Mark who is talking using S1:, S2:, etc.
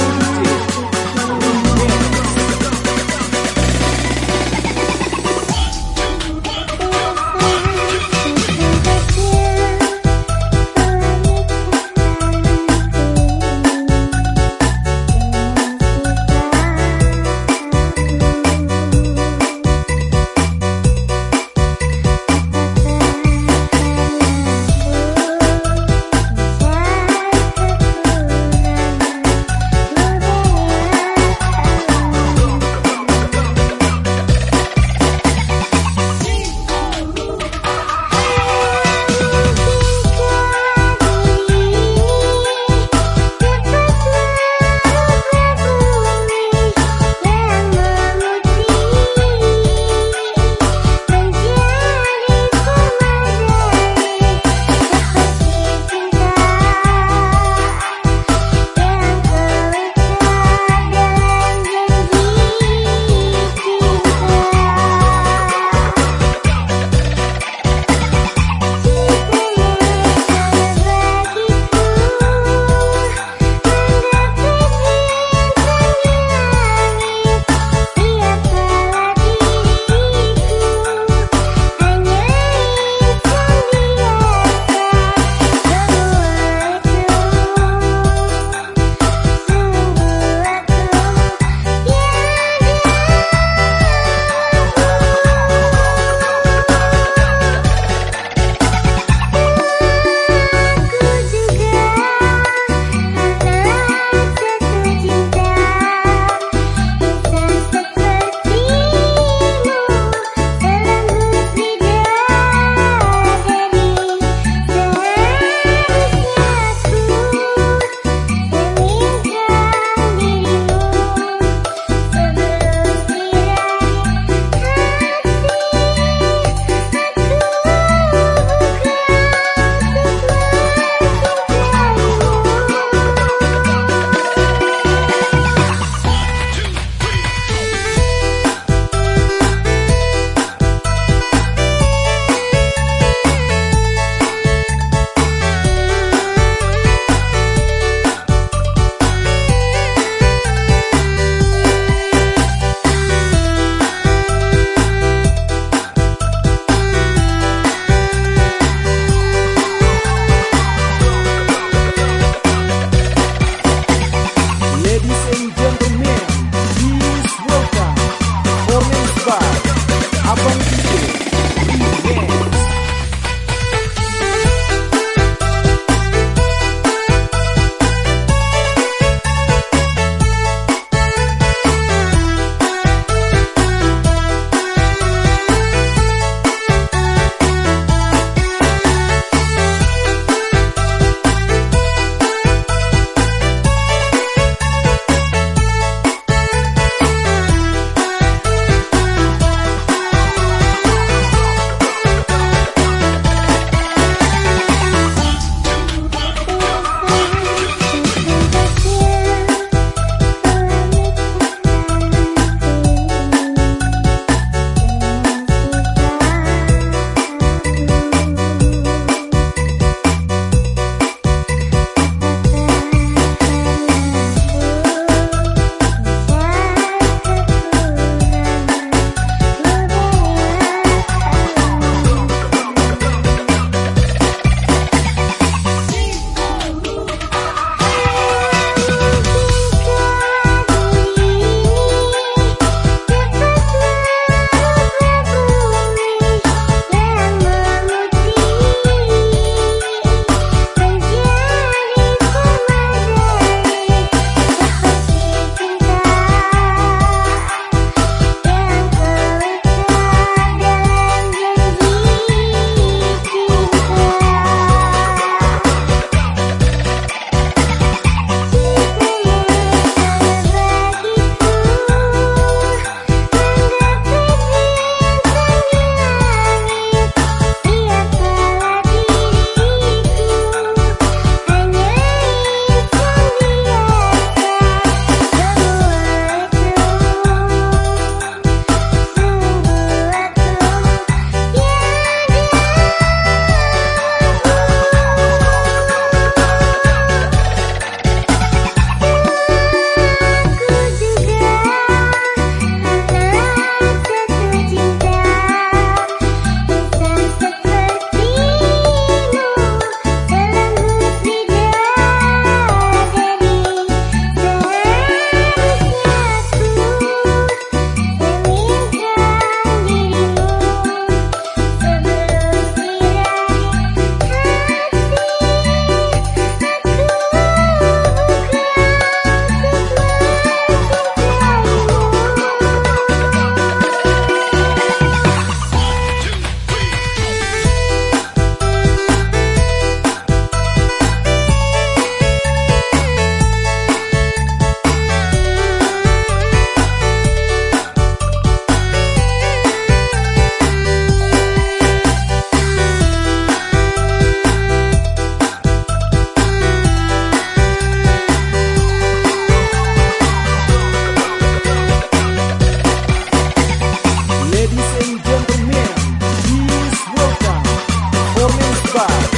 S1: you. Silva.